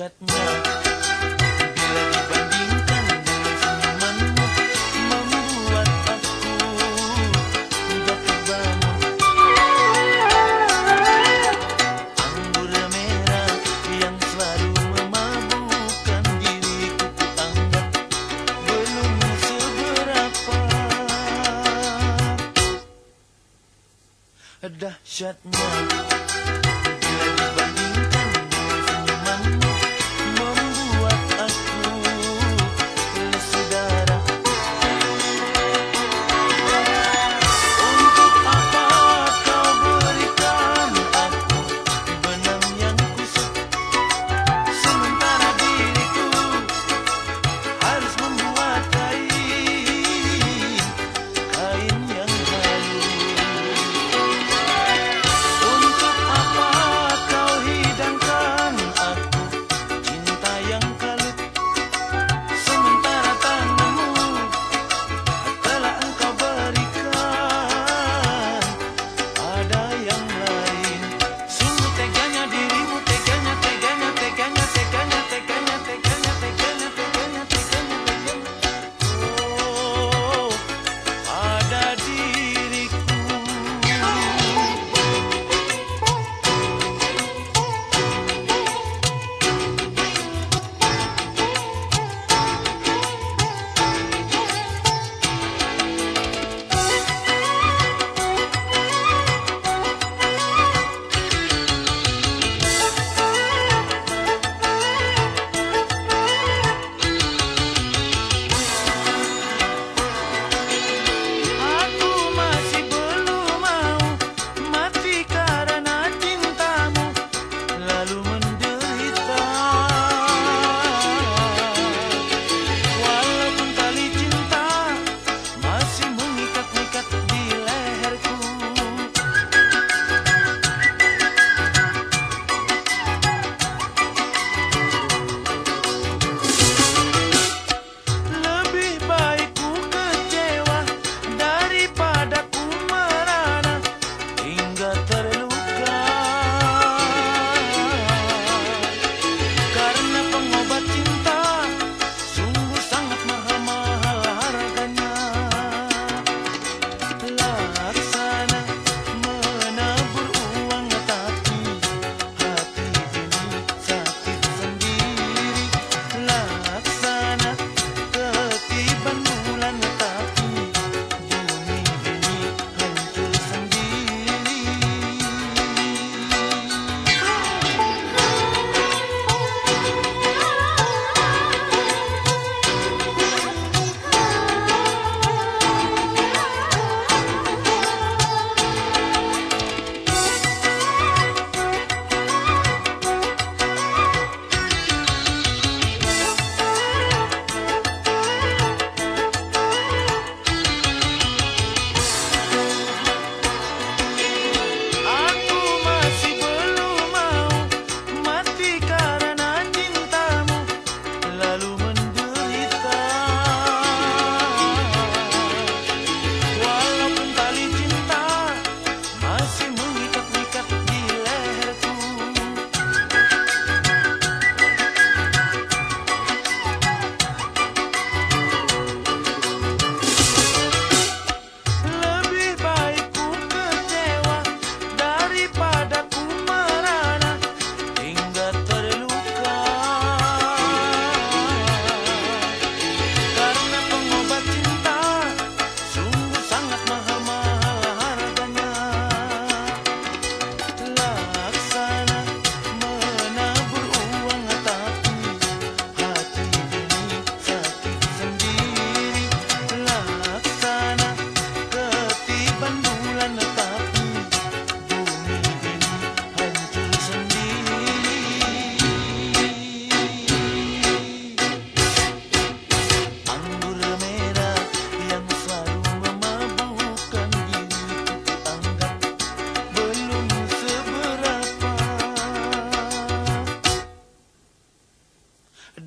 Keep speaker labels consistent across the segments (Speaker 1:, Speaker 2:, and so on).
Speaker 1: dahsyatnya Bila dibandingkan dengan senyumanmu Membuat aku mudah terbangun Anggur merah yang selalu memabukkan diriku Kuanggap belum seberapa. Dahsyatnya Bila dibandingkan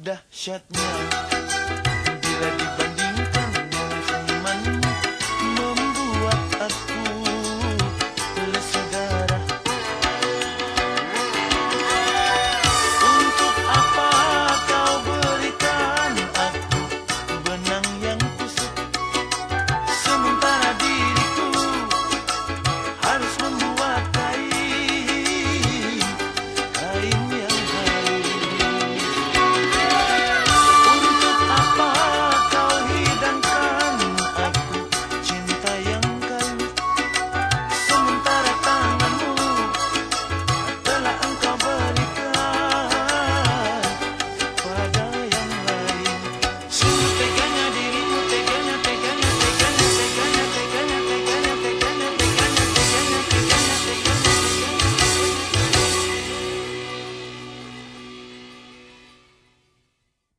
Speaker 1: dahsyatnya.